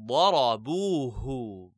ضربوه.